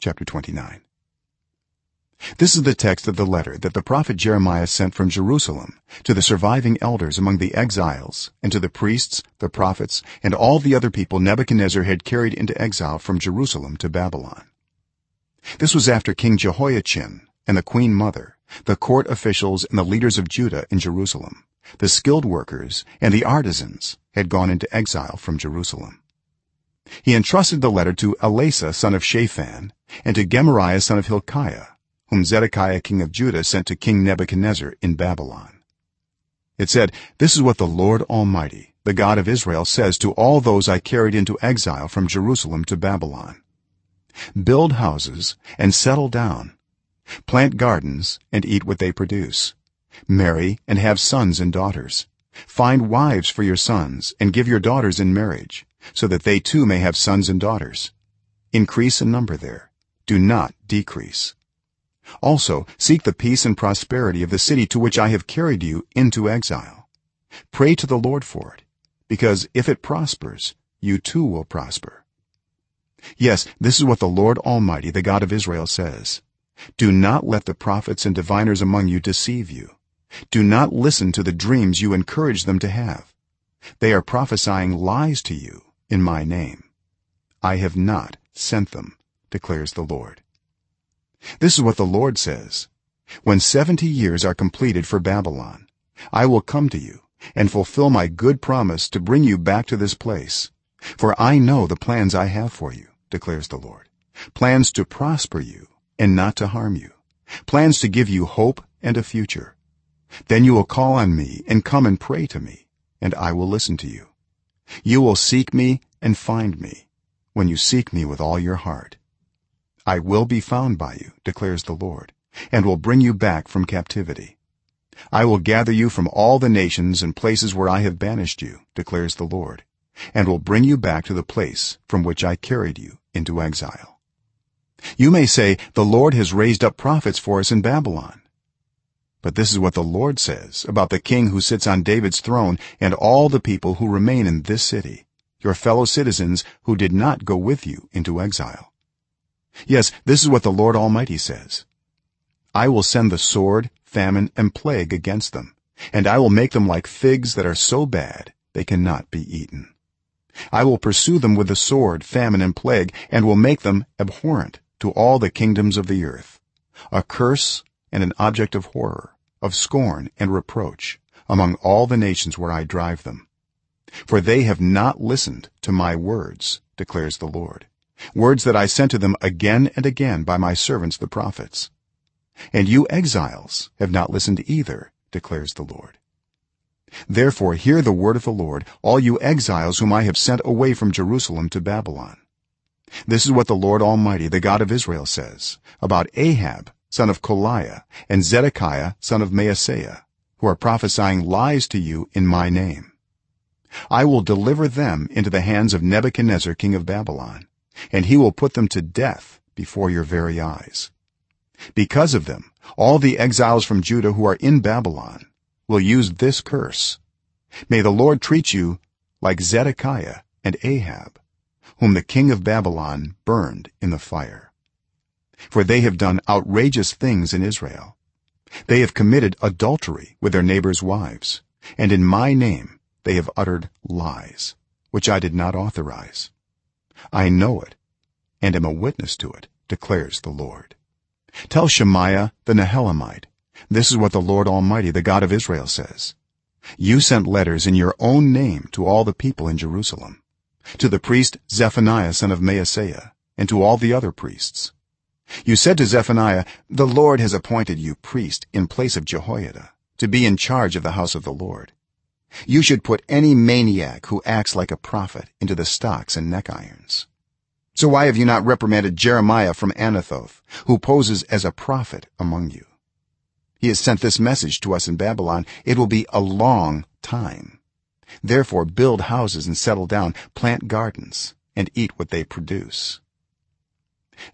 chapter 29 this is the text of the letter that the prophet jeremiah sent from jerusalem to the surviving elders among the exiles and to the priests the prophets and all the other people nebuchadnezzar had carried into exile from jerusalem to babylon. This was after king jehoiachin and the queen mother the court officials and the leaders of judah in jerusalem the skilled workers and the artisans had gone into exile from jerusalem. He entrusted the letter to elasah son of shaphan and to gemariah son of hilkiah whom zedekiah king of judah sent to king nebuchadnezzar in babylon. It said this is what the lord almighty the god of israel says to all those i carried into exile from jerusalem to babylon. Build houses and settle down. Plant gardens and eat what they produce. Marry and have sons and daughters. Find wives for your sons and give your daughters in marriage so that they too may have sons and daughters. Increase in number there do not decrease. Also seek the peace and prosperity of the city to which i have carried you into exile. Pray to the lord for it because if it prospers you too will prosper. Yes this is what the lord almighty the god of israel says. Do not let the prophets and diviners among you deceive you. Do not listen to the dreams you encourage them to have. They are prophesying lies to you in my name. I have not sent them declares the lord. This is what the lord says. When 70 years are completed for babylon i will come to you and fulfill my good promise to bring you back to this place. For i know the plans i have for you declares the lord. Plans to prosper you and not to harm you. Plans to give you hope and a future. Then you will call on me and come and pray to me and i will listen to you. You will seek me and find me when you seek me with all your heart i will be found by you declares the lord and will bring you back from captivity. I will gather you from all the nations and places where i have banished you declares the lord and will bring you back to the place from which i carried you into exile. You may say the lord has raised up prophets for us in babylon. But this is what the lord says about the king who sits on david's throne and all the people who remain in this city your fellow citizens who did not go with you into exile yes this is what the lord almighty says. I will send the sword famine and plague against them and i will make them like figs that are so bad they cannot be eaten. I will pursue them with the sword famine and plague and will make them abhorrent to all the kingdoms of the earth a curse and an object of horror of scorn and reproach among all the nations where i drive them. For they have not listened to my words declares the lord words that i sent to them again and again by my servants the prophets. And you exiles have not listened either declares the lord. Therefore hear the word of the lord all you exiles whom i have sent away from jerusalem to babylon. This is what the lord almighty the god of israel says about ahab son of kolaiah and zedekiah son of maaseiah who are prophesying lies to you in my name. I will deliver them into the hands of nebuchadnezzar king of babylon and he will put them to death before your very eyes. Because of them all the exiles from judah who are in babylon will use this curse. May the lord treat you like zedekiah and ahab whom the king of babylon burned in the fire. For they have done outrageous things in israel. They have committed adultery with their neighbors wives and in my name they have uttered lies which i did not authorize i know it and am a witness to it declares the lord. Tell shemaiah the nehelamite this is what the lord almighty the god of israel says. You sent letters in your own name to all the people in jerusalem to the priest zephaniah son of maaseiah and to all the other priests. You said to zephaniah the lord has appointed you priest in place of jehoiada to be in charge of the house of the lord you should put any maniac who acts like a prophet into the stocks and neck irons. So why have you not reprimanded jeremiah from anathoth who poses as a prophet among you? He has sent this message to us in babylon. It will be a long time. Therefore build houses and settle down plant gardens and eat what they produce.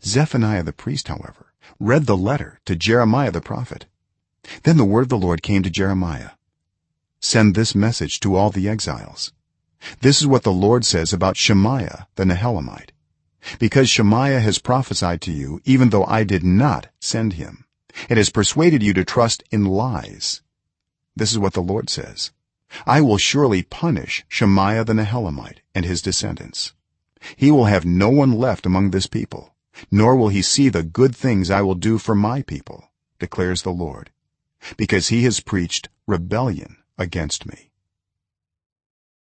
Zephaniah the priest however read the letter to jeremiah the prophet. Then the word of the lord came to jeremiah send this message to all the exiles. This is what the lord says about shemaiah the nehelamite. Because shemaiah has prophesied to you even though i did not send him and has persuaded you to trust in lies. This is what the lord says. I will surely punish shemaiah the nehelamite and his descendants. He will have no one left among this people nor will he see the good things i will do for my people declares the lord because he has preached rebellion against me